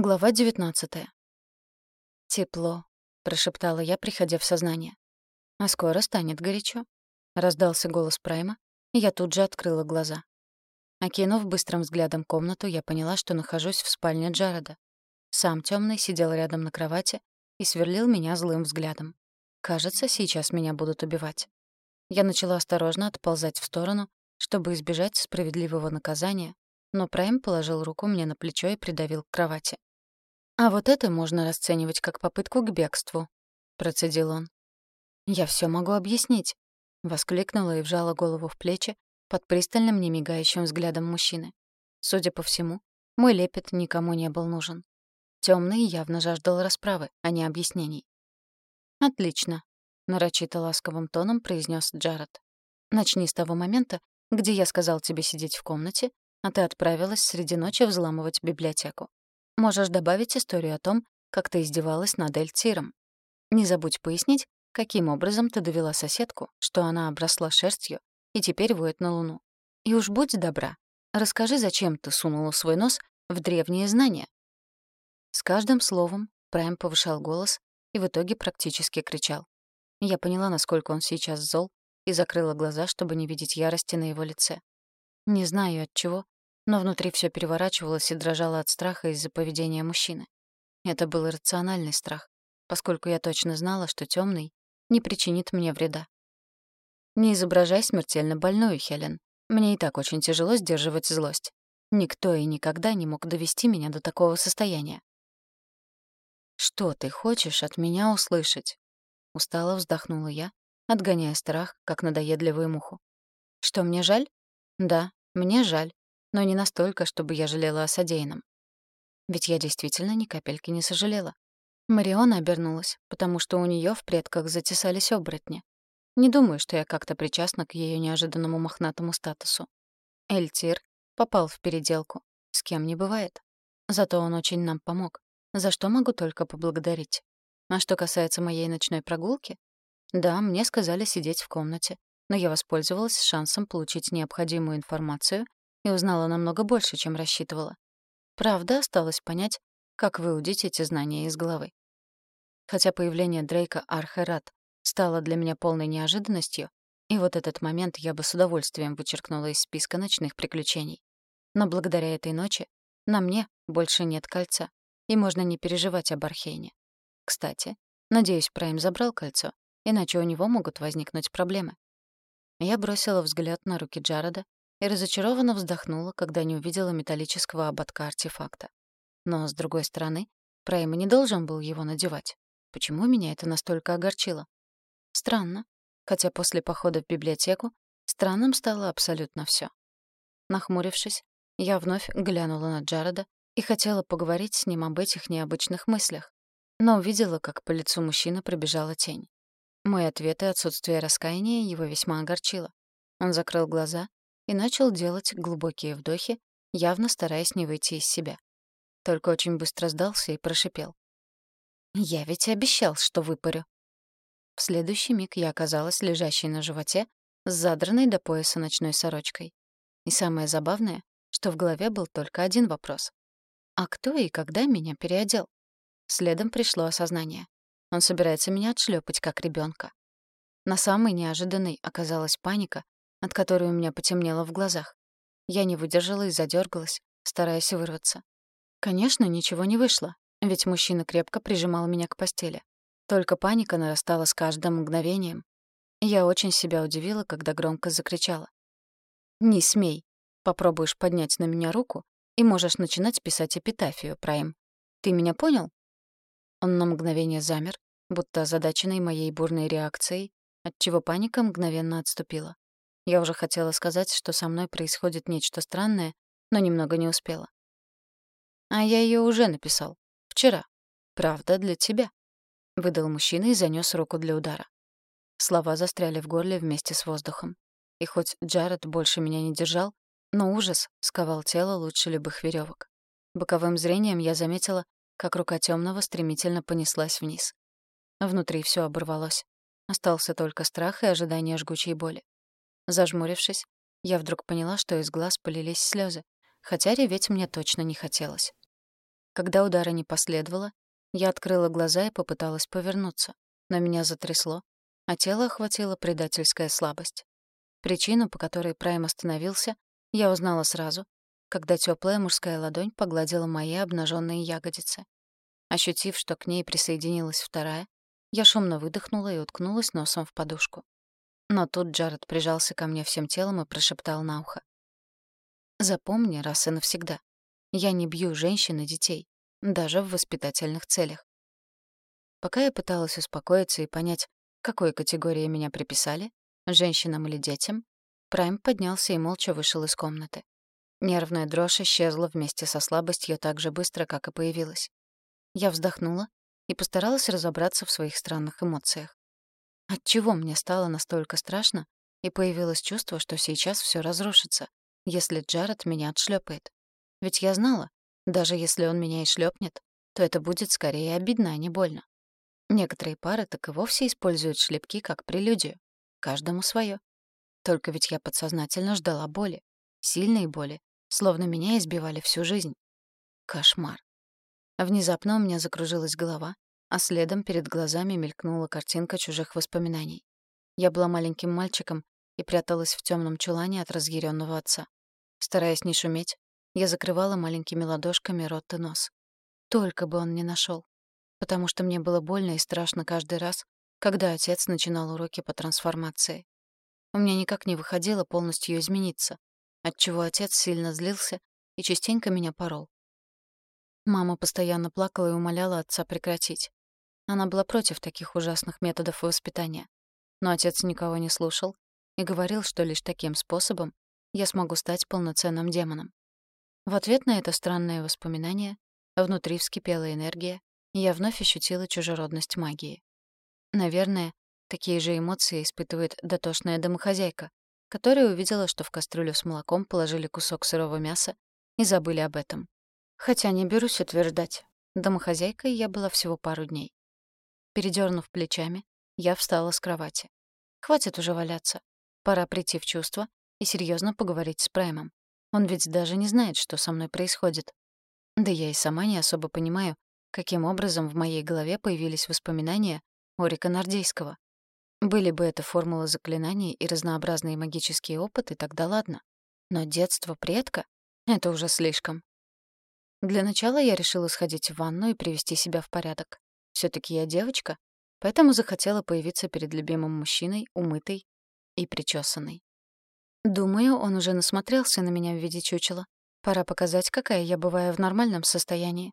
Глава 19. «Тепло», — прошептала я, приходя в сознание. «А скоро станет горячо», — раздался голос Прайма, и я тут же открыла глаза. Окинув быстрым взглядом комнату, я поняла, что нахожусь в спальне Джареда. Сам темный сидел рядом на кровати и сверлил меня злым взглядом. Кажется, сейчас меня будут убивать. Я начала осторожно отползать в сторону, чтобы избежать справедливого наказания, но Прайм положил руку мне на плечо и придавил к кровати. «А вот это можно расценивать как попытку к бегству», — процедил он. «Я все могу объяснить», — воскликнула и вжала голову в плечи под пристальным немигающим взглядом мужчины. Судя по всему, мой лепет никому не был нужен. Темный явно жаждал расправы, а не объяснений. «Отлично», — нарочито ласковым тоном произнес Джаред. «Начни с того момента, где я сказал тебе сидеть в комнате а ты отправилась среди ночи взламывать библиотеку. Можешь добавить историю о том, как ты издевалась над Эльтиром. Не забудь пояснить, каким образом ты довела соседку, что она обросла шерстью и теперь воет на луну. И уж будь добра, расскажи, зачем ты сунула свой нос в древние знания. С каждым словом Прайм повышал голос и в итоге практически кричал. Я поняла, насколько он сейчас зол, и закрыла глаза, чтобы не видеть ярости на его лице. Не знаю от чего, но внутри все переворачивалось и дрожало от страха из-за поведения мужчины. Это был иррациональный страх, поскольку я точно знала, что темный не причинит мне вреда. Не изображай смертельно больную, Хелен. Мне и так очень тяжело сдерживать злость. Никто и никогда не мог довести меня до такого состояния. «Что ты хочешь от меня услышать?» Устало вздохнула я, отгоняя страх, как надоедливую муху. «Что мне жаль? Да, мне жаль, но не настолько, чтобы я жалела о содеянном. Ведь я действительно ни капельки не сожалела. Мариона обернулась, потому что у нее в предках затесались оборотни. Не думаю, что я как-то причастна к ее неожиданному мохнатому статусу. Эльтир попал в переделку. С кем не бывает. Зато он очень нам помог, за что могу только поблагодарить. А что касается моей ночной прогулки, да, мне сказали сидеть в комнате, но я воспользовалась шансом получить необходимую информацию и узнала намного больше, чем рассчитывала. Правда, осталось понять, как выудить эти знания из головы. Хотя появление Дрейка Архерат стало для меня полной неожиданностью, и вот этот момент я бы с удовольствием вычеркнула из списка ночных приключений. Но благодаря этой ночи на мне больше нет кольца, и можно не переживать об Архейне. Кстати, надеюсь, Прайм забрал кольцо, иначе у него могут возникнуть проблемы. Я бросила взгляд на руки Джареда и разочарованно вздохнула, когда не увидела металлического ободка артефакта. Но, с другой стороны, Прайма не должен был его надевать. Почему меня это настолько огорчило? Странно. Хотя после похода в библиотеку странным стало абсолютно все. Нахмурившись, я вновь глянула на Джареда и хотела поговорить с ним об этих необычных мыслях, но увидела, как по лицу мужчины пробежала тень. Мой ответ и отсутствие раскаяния его весьма огорчило. Он закрыл глаза и начал делать глубокие вдохи, явно стараясь не выйти из себя. Только очень быстро сдался и прошипел. «Я ведь обещал, что выпарю». В следующий миг я оказалась лежащей на животе с задранной до пояса ночной сорочкой. И самое забавное, что в голове был только один вопрос. А кто и когда меня переодел? Следом пришло осознание. Он собирается меня отшлепать, как ребенка. На самой неожиданной оказалась паника, от которой у меня потемнело в глазах. Я не выдержала и задергалась, стараясь вырваться. Конечно, ничего не вышло, ведь мужчина крепко прижимал меня к постели. Только паника нарастала с каждым мгновением. Я очень себя удивила, когда громко закричала. «Не смей! Попробуешь поднять на меня руку, и можешь начинать писать эпитафию, Прайм. Ты меня понял?» Он на мгновение замер, будто озадаченный моей бурной реакцией, отчего паника мгновенно отступила. Я уже хотела сказать, что со мной происходит нечто странное, но немного не успела. «А я ее уже написал. Вчера. Правда, для тебя», — выдал мужчина и занёс руку для удара. Слова застряли в горле вместе с воздухом. И хоть Джаред больше меня не держал, но ужас сковал тело лучше любых веревок. Боковым зрением я заметила, как рука темного стремительно понеслась вниз. Внутри все оборвалось. Остался только страх и ожидание жгучей боли. Зажмурившись, я вдруг поняла, что из глаз полились слезы, хотя реветь мне точно не хотелось. Когда удара не последовало, я открыла глаза и попыталась повернуться, но меня затрясло, а тело охватила предательская слабость. Причину, по которой Прайм остановился, я узнала сразу, когда теплая мужская ладонь погладила мои обнаженные ягодицы. Ощутив, что к ней присоединилась вторая, я шумно выдохнула и уткнулась носом в подушку. Но тут Джаред прижался ко мне всем телом и прошептал на ухо. «Запомни раз и навсегда. Я не бью женщин и детей, даже в воспитательных целях». Пока я пыталась успокоиться и понять, какой категории меня приписали, женщинам или детям, Прайм поднялся и молча вышел из комнаты. Нервная дрожь исчезла вместе со слабостью так же быстро, как и появилась. Я вздохнула и постаралась разобраться в своих странных эмоциях. Отчего мне стало настолько страшно, и появилось чувство, что сейчас все разрушится, если Джаред меня отшлепает. Ведь я знала, даже если он меня и шлепнет, то это будет скорее обидно, а не больно. Некоторые пары так и вовсе используют шлепки как прелюдию. Каждому свое. Только ведь я подсознательно ждала боли. Сильной боли. Словно меня избивали всю жизнь. Кошмар. Внезапно у меня закружилась голова, а следом перед глазами мелькнула картинка чужих воспоминаний. Я была маленьким мальчиком и пряталась в темном чулане от разъяренного отца. Стараясь не шуметь, я закрывала маленькими ладошками рот и нос. Только бы он не нашел, потому что мне было больно и страшно каждый раз, когда отец начинал уроки по трансформации. У меня никак не выходило полностью измениться, отчего отец сильно злился и частенько меня порол. Мама постоянно плакала и умоляла отца прекратить. Она была против таких ужасных методов воспитания. Но отец никого не слушал и говорил, что лишь таким способом я смогу стать полноценным демоном. В ответ на это странное воспоминание внутри вскипела энергия, и я вновь ощутила чужеродность магии. Наверное, такие же эмоции испытывает дотошная домохозяйка, которая увидела, что в кастрюлю с молоком положили кусок сырого мяса и забыли об этом. Хотя не берусь утверждать, домохозяйкой я была всего пару дней. Передернув плечами, я встала с кровати. Хватит уже валяться. Пора прийти в чувство и серьезно поговорить с Праймом. Он ведь даже не знает, что со мной происходит. Да я и сама не особо понимаю, каким образом в моей голове появились воспоминания Орика Нордейского. Были бы это формулы заклинаний и разнообразные магические опыты, тогда ладно. Но детство предка — это уже слишком. Для начала я решила сходить в ванну и привести себя в порядок все таки я девочка, поэтому захотела появиться перед любимым мужчиной, умытой и причесанной. Думаю, он уже насмотрелся на меня в виде чучела. Пора показать, какая я бываю в нормальном состоянии.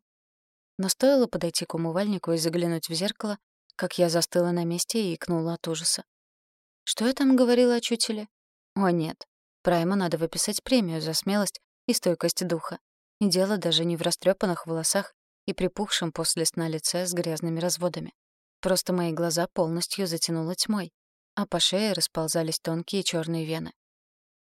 Но стоило подойти к умывальнику и заглянуть в зеркало, как я застыла на месте и икнула от ужаса. Что я там говорила о чутеле? О, нет. Прайму надо выписать премию за смелость и стойкость духа. И дело даже не в растрепанных волосах и припухшем после сна лице с грязными разводами. Просто мои глаза полностью затянуло тьмой, а по шее расползались тонкие черные вены.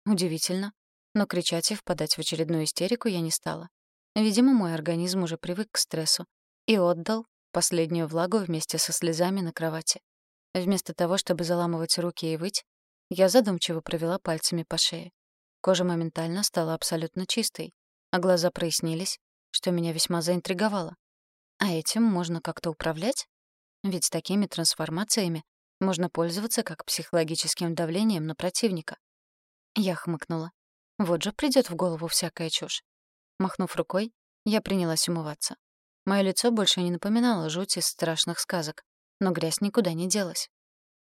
Удивительно, но кричать и впадать в очередную истерику я не стала. Видимо, мой организм уже привык к стрессу и отдал последнюю влагу вместе со слезами на кровати. Вместо того, чтобы заламывать руки и выть, я задумчиво провела пальцами по шее. Кожа моментально стала абсолютно чистой, а глаза прояснились, что меня весьма заинтриговало. А этим можно как-то управлять? Ведь такими трансформациями можно пользоваться как психологическим давлением на противника. Я хмыкнула. Вот же придёт в голову всякая чушь. Махнув рукой, я принялась умываться. Моё лицо больше не напоминало жуть из страшных сказок, но грязь никуда не делась.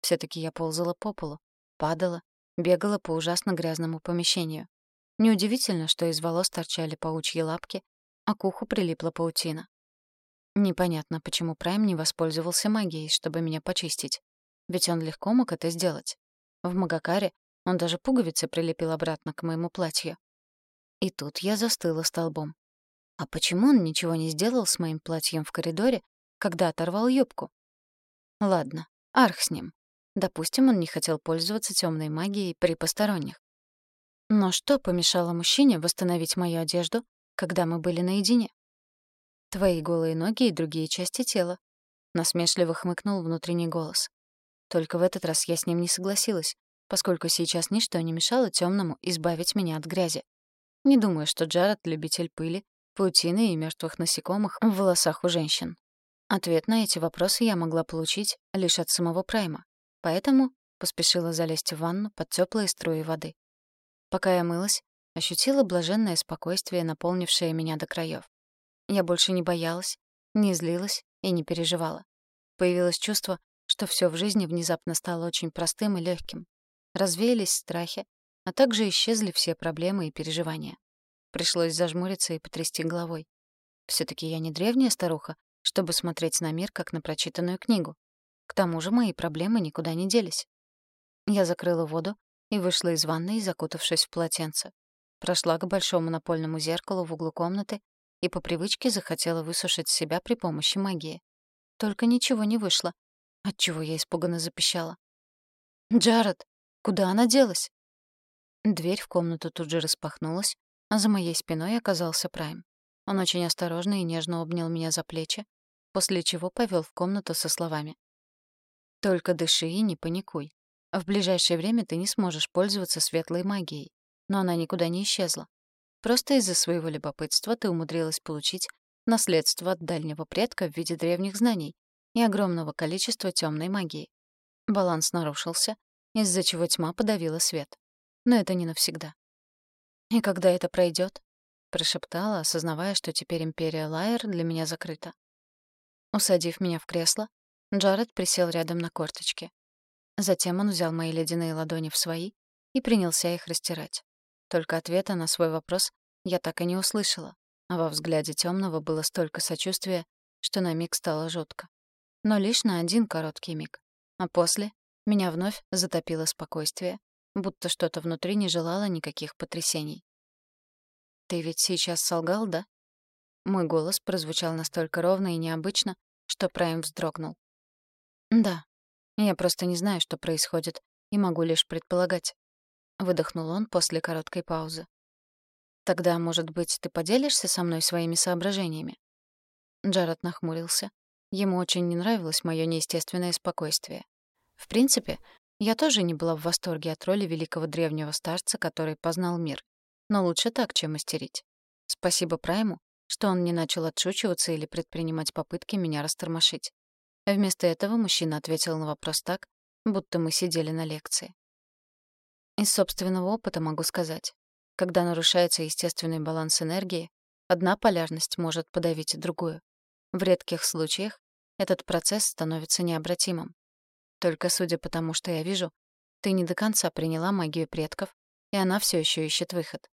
все таки я ползала по полу, падала, бегала по ужасно грязному помещению. Неудивительно, что из волос торчали паучьи лапки, а к уху прилипла паутина. Непонятно, почему Прайм не воспользовался магией, чтобы меня почистить. Ведь он легко мог это сделать. В Магакаре он даже пуговицы прилепил обратно к моему платью. И тут я застыла столбом. А почему он ничего не сделал с моим платьем в коридоре, когда оторвал юбку? Ладно, арх с ним. Допустим, он не хотел пользоваться темной магией при посторонних. Но что помешало мужчине восстановить мою одежду когда мы были наедине. Твои голые ноги и другие части тела. Насмешливо хмыкнул внутренний голос. Только в этот раз я с ним не согласилась, поскольку сейчас ничто не мешало темному избавить меня от грязи. Не думаю, что Джаред — любитель пыли паутины и мертвых насекомых в волосах у женщин? Ответ на эти вопросы я могла получить лишь от самого Прайма, поэтому поспешила залезть в ванну под теплые струи воды. Пока я мылась, ощутила блаженное спокойствие, наполнившее меня до краев. Я больше не боялась, не злилась и не переживала. Появилось чувство, что все в жизни внезапно стало очень простым и легким. Развеялись страхи, а также исчезли все проблемы и переживания. Пришлось зажмуриться и потрясти головой. все таки я не древняя старуха, чтобы смотреть на мир как на прочитанную книгу. К тому же мои проблемы никуда не делись. Я закрыла воду и вышла из ванной, закутавшись в полотенце. Прошла к большому напольному зеркалу в углу комнаты и по привычке захотела высушить себя при помощи магии. Только ничего не вышло, отчего я испуганно запищала. «Джаред, куда она делась?» Дверь в комнату тут же распахнулась, а за моей спиной оказался Прайм. Он очень осторожно и нежно обнял меня за плечи, после чего повел в комнату со словами. «Только дыши и не паникуй. В ближайшее время ты не сможешь пользоваться светлой магией, но она никуда не исчезла. Просто из-за своего любопытства ты умудрилась получить наследство от дальнего предка в виде древних знаний и огромного количества темной магии. Баланс нарушился, из-за чего тьма подавила свет. Но это не навсегда. «И когда это пройдет? прошептала, осознавая, что теперь империя Лайер для меня закрыта. Усадив меня в кресло, Джаред присел рядом на корточке. Затем он взял мои ледяные ладони в свои и принялся их растирать. Только ответа на свой вопрос я так и не услышала, а во взгляде темного было столько сочувствия, что на миг стало жутко. Но лишь на один короткий миг. А после меня вновь затопило спокойствие, будто что-то внутри не желало никаких потрясений. «Ты ведь сейчас солгал, да?» Мой голос прозвучал настолько ровно и необычно, что Прайм вздрогнул. «Да. Я просто не знаю, что происходит, и могу лишь предполагать выдохнул он после короткой паузы. Тогда, может быть, ты поделишься со мной своими соображениями? Джаред нахмурился. Ему очень не нравилось моё неестественное спокойствие. В принципе, я тоже не была в восторге от роли великого древнего старца, который познал мир. Но лучше так, чем истерить. Спасибо Прайму, что он не начал отшучиваться или предпринимать попытки меня растормошить. Вместо этого мужчина ответил на вопрос так, будто мы сидели на лекции. Из собственного опыта могу сказать. Когда нарушается естественный баланс энергии, одна полярность может подавить другую. В редких случаях этот процесс становится необратимым. Только судя по тому, что я вижу, ты не до конца приняла магию предков, и она все еще ищет выход.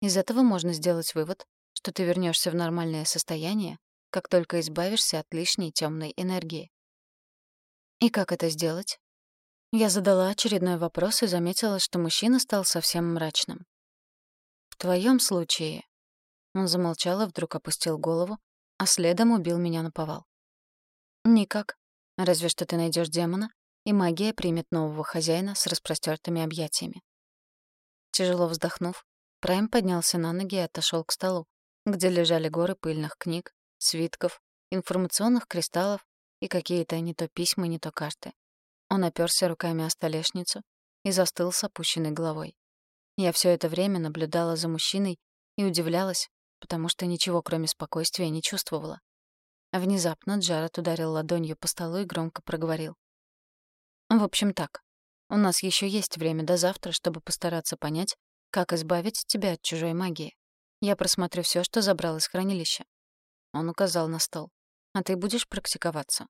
Из этого можно сделать вывод, что ты вернешься в нормальное состояние, как только избавишься от лишней темной энергии. И как это сделать? Я задала очередной вопрос и заметила, что мужчина стал совсем мрачным. «В твоем случае...» Он замолчал и вдруг опустил голову, а следом убил меня на повал. «Никак. Разве что ты найдешь демона, и магия примет нового хозяина с распростертыми объятиями». Тяжело вздохнув, Прайм поднялся на ноги и отошел к столу, где лежали горы пыльных книг, свитков, информационных кристаллов и какие-то не то письма, не то карты. Он оперся руками о столешницу и застыл с опущенной головой. Я все это время наблюдала за мужчиной и удивлялась, потому что ничего, кроме спокойствия, не чувствовала. Внезапно Джаред ударил ладонью по столу и громко проговорил. «В общем так, у нас еще есть время до завтра, чтобы постараться понять, как избавить тебя от чужой магии. Я просмотрю все, что забрал из хранилища». Он указал на стол. «А ты будешь практиковаться».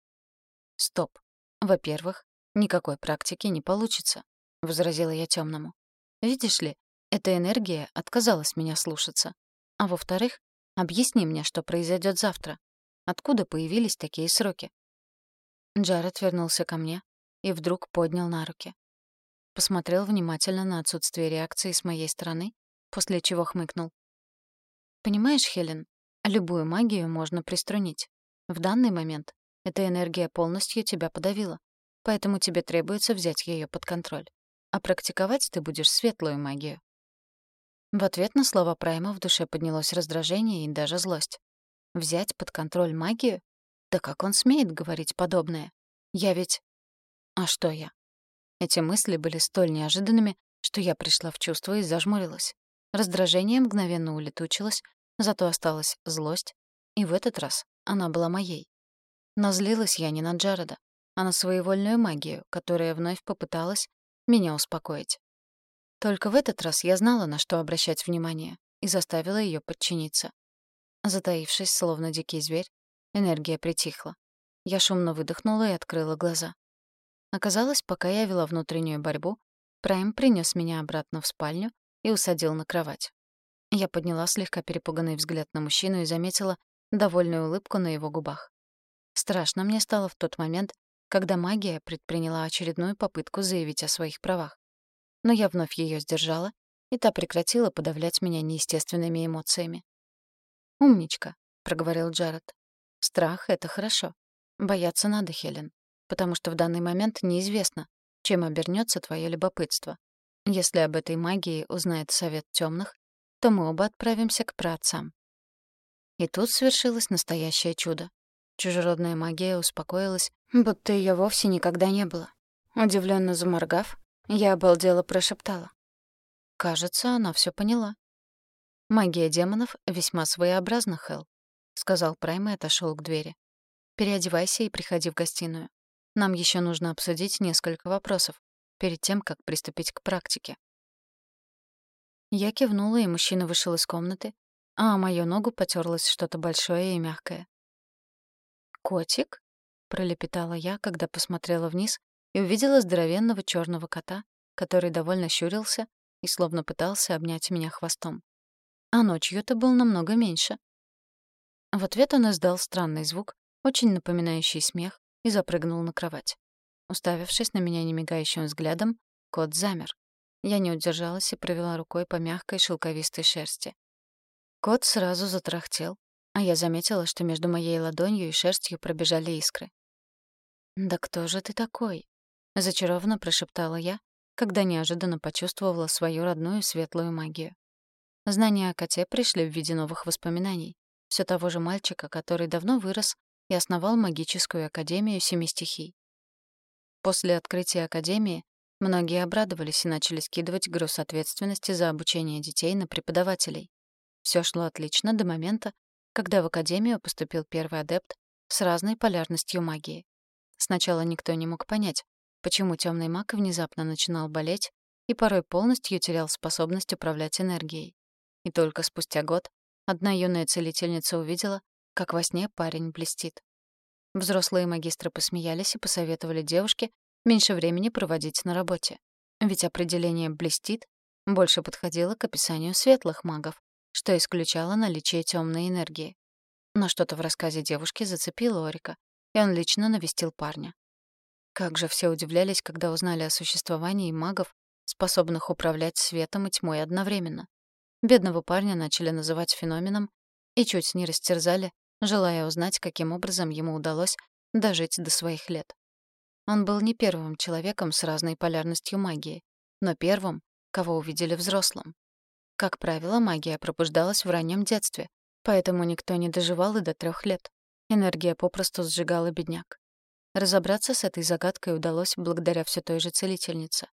«Стоп. Во-первых, «Никакой практики не получится», — возразила я темному. «Видишь ли, эта энергия отказалась меня слушаться. А во-вторых, объясни мне, что произойдет завтра. Откуда появились такие сроки?» Джаред вернулся ко мне и вдруг поднял на руки. Посмотрел внимательно на отсутствие реакции с моей стороны, после чего хмыкнул. «Понимаешь, Хелен, любую магию можно приструнить. В данный момент эта энергия полностью тебя подавила поэтому тебе требуется взять ее под контроль. А практиковать ты будешь светлую магию. В ответ на слова Прайма в душе поднялось раздражение и даже злость. Взять под контроль магию? Да как он смеет говорить подобное? Я ведь... А что я? Эти мысли были столь неожиданными, что я пришла в чувство и зажмурилась. Раздражение мгновенно улетучилось, Зато осталась злость, и в этот раз она была моей. Но злилась я не на Джареда, а на своевольную магию, которая вновь попыталась меня успокоить. Только в этот раз я знала, на что обращать внимание, и заставила ее подчиниться. Затаившись, словно дикий зверь, энергия притихла. Я шумно выдохнула и открыла глаза. Оказалось, пока я вела внутреннюю борьбу, Прайм принес меня обратно в спальню и усадил на кровать. Я подняла слегка перепуганный взгляд на мужчину и заметила довольную улыбку на его губах. Страшно мне стало в тот момент, когда магия предприняла очередную попытку заявить о своих правах. Но я вновь ее сдержала, и та прекратила подавлять меня неестественными эмоциями. «Умничка», — проговорил Джаред. «Страх — это хорошо. Бояться надо, Хелен, потому что в данный момент неизвестно, чем обернется твое любопытство. Если об этой магии узнает Совет Темных, то мы оба отправимся к праотцам». И тут свершилось настоящее чудо. Чужеродная магия успокоилась, будто ее вовсе никогда не было. Удивленно заморгав, я обалдела прошептала. Кажется, она все поняла. «Магия демонов весьма своеобразна, Хелл», — сказал Прайм и отошел к двери. «Переодевайся и приходи в гостиную. Нам еще нужно обсудить несколько вопросов перед тем, как приступить к практике». Я кивнула, и мужчина вышел из комнаты, а мою ногу потерлось что-то большое и мягкое. «Котик?» — пролепетала я, когда посмотрела вниз и увидела здоровенного черного кота, который довольно щурился и словно пытался обнять меня хвостом. А ночью-то был намного меньше. В ответ он издал странный звук, очень напоминающий смех, и запрыгнул на кровать. Уставившись на меня немигающим взглядом, кот замер. Я не удержалась и провела рукой по мягкой шелковистой шерсти. Кот сразу затрахтел, а я заметила, что между моей ладонью и шерстью пробежали искры. «Да кто же ты такой?» — зачарованно прошептала я, когда неожиданно почувствовала свою родную светлую магию. Знания о коте пришли в виде новых воспоминаний. Все того же мальчика, который давно вырос и основал магическую академию семи стихий. После открытия академии многие обрадовались и начали скидывать груз ответственности за обучение детей на преподавателей. Все шло отлично до момента, когда в Академию поступил первый адепт с разной полярностью магии. Сначала никто не мог понять, почему темный маг внезапно начинал болеть и порой полностью терял способность управлять энергией. И только спустя год одна юная целительница увидела, как во сне парень блестит. Взрослые магистры посмеялись и посоветовали девушке меньше времени проводить на работе. Ведь определение «блестит» больше подходило к описанию светлых магов, что исключало наличие темной энергии. Но что-то в рассказе девушки зацепило Орика, и он лично навестил парня. Как же все удивлялись, когда узнали о существовании магов, способных управлять светом и тьмой одновременно. Бедного парня начали называть феноменом и чуть не растерзали, желая узнать, каким образом ему удалось дожить до своих лет. Он был не первым человеком с разной полярностью магии, но первым, кого увидели взрослым. Как правило, магия пробуждалась в раннем детстве, поэтому никто не доживал и до трех лет. Энергия попросту сжигала бедняк. Разобраться с этой загадкой удалось благодаря все той же целительнице.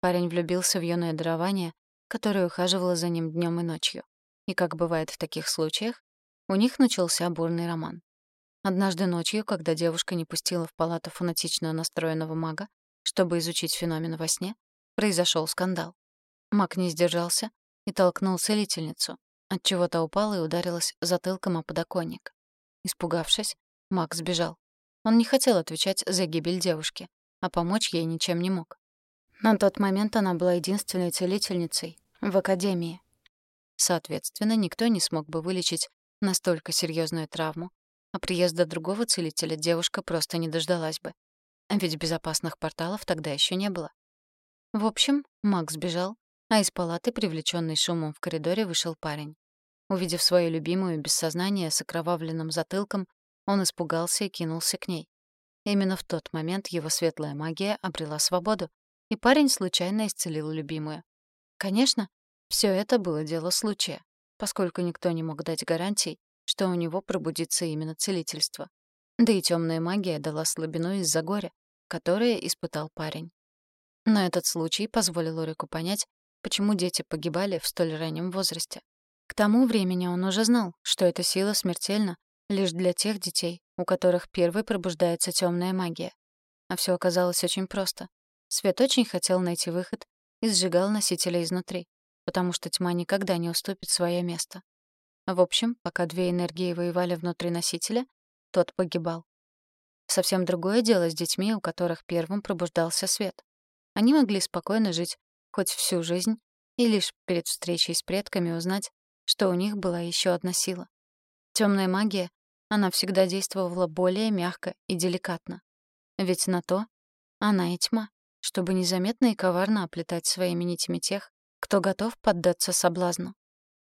Парень влюбился в юное дарование, которое ухаживало за ним днем и ночью. И, как бывает в таких случаях, у них начался бурный роман. Однажды ночью, когда девушка не пустила в палату фанатично настроенного мага, чтобы изучить феномен во сне, произошел скандал. Маг не сдержался и толкнул целительницу, отчего та упала и ударилась затылком о подоконник. Испугавшись, Макс сбежал. Он не хотел отвечать за гибель девушки, а помочь ей ничем не мог. На тот момент она была единственной целительницей в академии. Соответственно, никто не смог бы вылечить настолько серьезную травму, а приезда другого целителя девушка просто не дождалась бы. Ведь безопасных порталов тогда еще не было. В общем, Макс сбежал, а из палаты, привлечённый шумом в коридоре, вышел парень. Увидев свою любимую без сознания с окровавленным затылком, он испугался и кинулся к ней. Именно в тот момент его светлая магия обрела свободу, и парень случайно исцелил любимую. Конечно, всё это было дело случая, поскольку никто не мог дать гарантий, что у него пробудится именно целительство. Да и тёмная магия дала слабину из-за горя, которое испытал парень. Но этот случай позволил Орику понять, почему дети погибали в столь раннем возрасте. К тому времени он уже знал, что эта сила смертельна лишь для тех детей, у которых первой пробуждается темная магия. А все оказалось очень просто. Свет очень хотел найти выход и сжигал носителя изнутри, потому что тьма никогда не уступит свое место. В общем, пока две энергии воевали внутри носителя, тот погибал. Совсем другое дело с детьми, у которых первым пробуждался свет. Они могли спокойно жить хоть всю жизнь и лишь перед встречей с предками узнать, что у них была еще одна сила. Темная магия, она всегда действовала более мягко и деликатно. Ведь на то она и тьма, чтобы незаметно и коварно оплетать своими нитями тех, кто готов поддаться соблазну.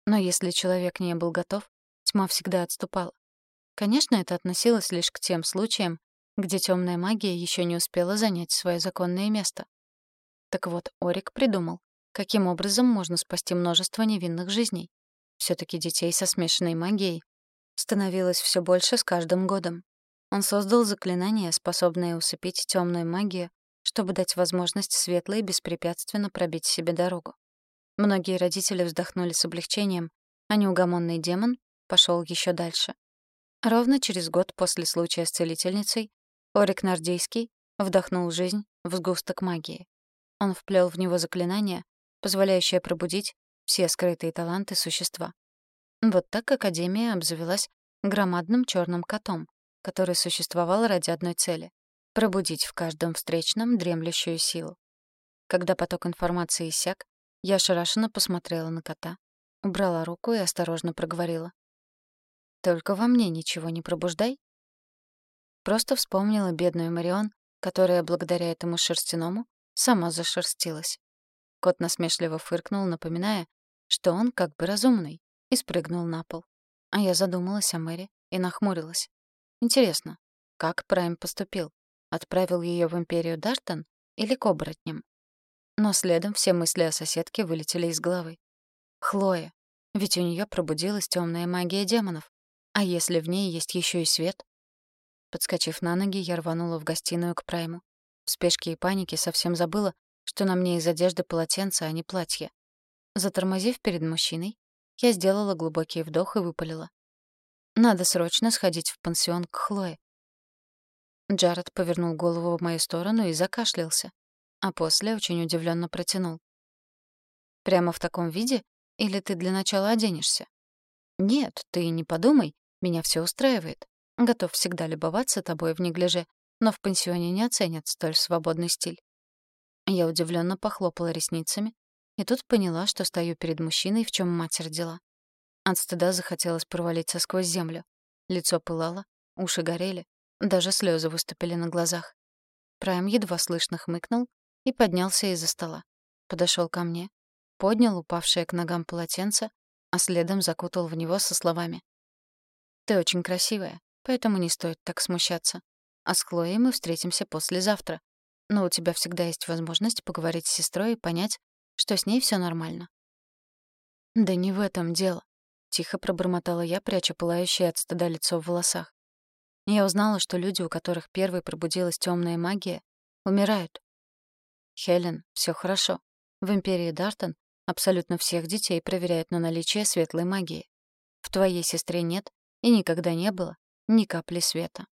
Но если человек не был готов, тьма всегда отступала. Конечно, это относилось лишь к тем случаям, где темная магия еще не успела занять свое законное место. Так вот, Орик придумал, каким образом можно спасти множество невинных жизней. все таки детей со смешанной магией становилось все больше с каждым годом. Он создал заклинание, способное усыпить темную магию, чтобы дать возможность светлой беспрепятственно пробить себе дорогу. Многие родители вздохнули с облегчением, а неугомонный демон пошел еще дальше. Ровно через год после случая с целительницей Орик Нардейский вдохнул жизнь в сгусток магии. Он вплел в него заклинание, позволяющее пробудить все скрытые таланты существа. Вот так Академия обзавелась громадным черным котом, который существовал ради одной цели — пробудить в каждом встречном дремлющую силу. Когда поток информации иссяк, я ошарашенно посмотрела на кота, убрала руку и осторожно проговорила. «Только во мне ничего не пробуждай, Просто вспомнила бедную Марион, которая благодаря этому шерстяному сама зашерстилась. Кот насмешливо фыркнул, напоминая, что он как бы разумный, и спрыгнул на пол. А я задумалась о Мэри и нахмурилась. Интересно, как Прайм поступил? Отправил ее в империю Дартон или к оборотням? Но следом все мысли о соседке вылетели из головы. Хлоя. Ведь у нее пробудилась темная магия демонов. А если в ней есть еще и свет? Подскочив на ноги, я рванула в гостиную к Прайму. В спешке и панике совсем забыла, что на мне из одежды полотенце, а не платье. Затормозив перед мужчиной, я сделала глубокий вдох и выпалила. «Надо срочно сходить в пансион к Хлое». Джаред повернул голову в мою сторону и закашлялся, а после очень удивленно протянул. «Прямо в таком виде? Или ты для начала оденешься?» «Нет, ты не подумай, меня все устраивает. Готов всегда любоваться тобой в неглиже, но в пансионе не оценят столь свободный стиль. Я удивленно похлопала ресницами и тут поняла, что стою перед мужчиной, в чем мать родила. От стыда захотелось провалиться сквозь землю. Лицо пылало, уши горели, даже слезы выступили на глазах. Прайм едва слышно хмыкнул и поднялся из-за стола. Подошел ко мне, поднял упавшее к ногам полотенце, а следом закутал в него со словами. «Ты очень красивая поэтому не стоит так смущаться. А с Хлоей мы встретимся послезавтра. Но у тебя всегда есть возможность поговорить с сестрой и понять, что с ней все нормально». «Да не в этом дело», — тихо пробормотала я, пряча пылающее от стыда лицо в волосах. Я узнала, что люди, у которых первой пробудилась темная магия, умирают. Хелен, все хорошо. В империи Дартон абсолютно всех детей проверяют на наличие светлой магии. В твоей сестре нет и никогда не было ни капли света.